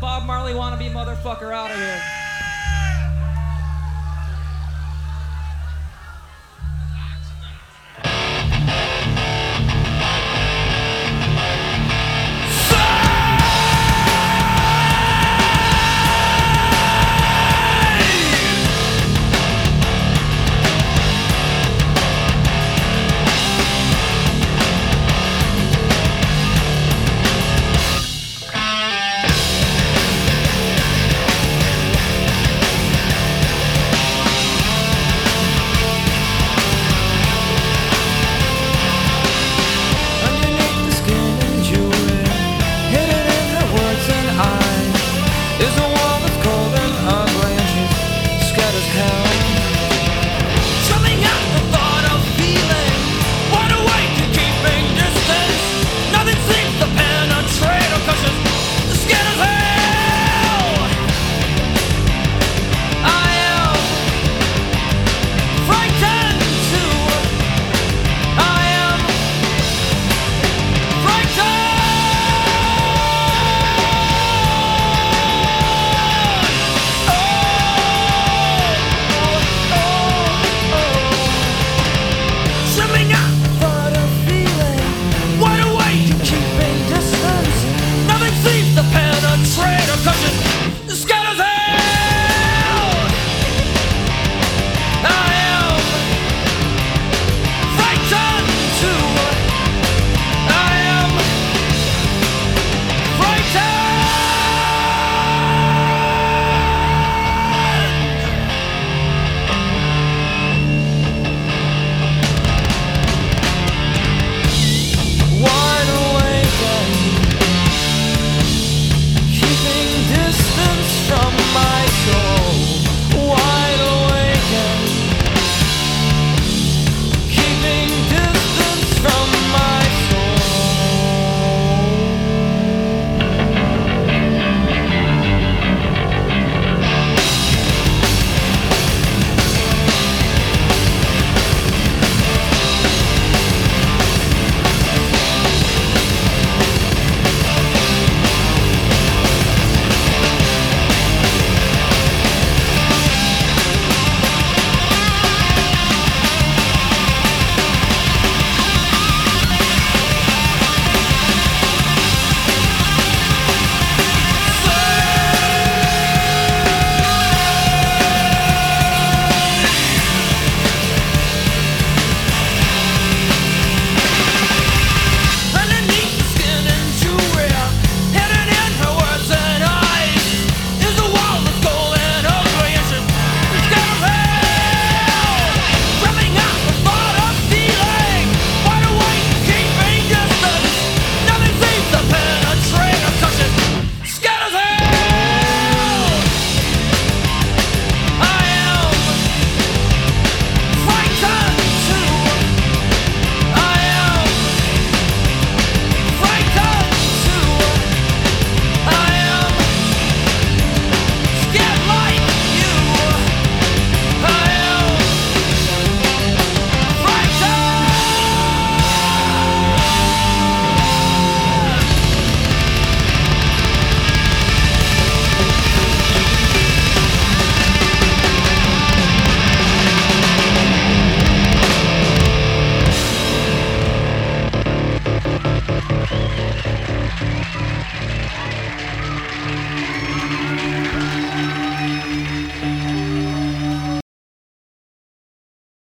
Bob Marley wannabe motherfucker out of here.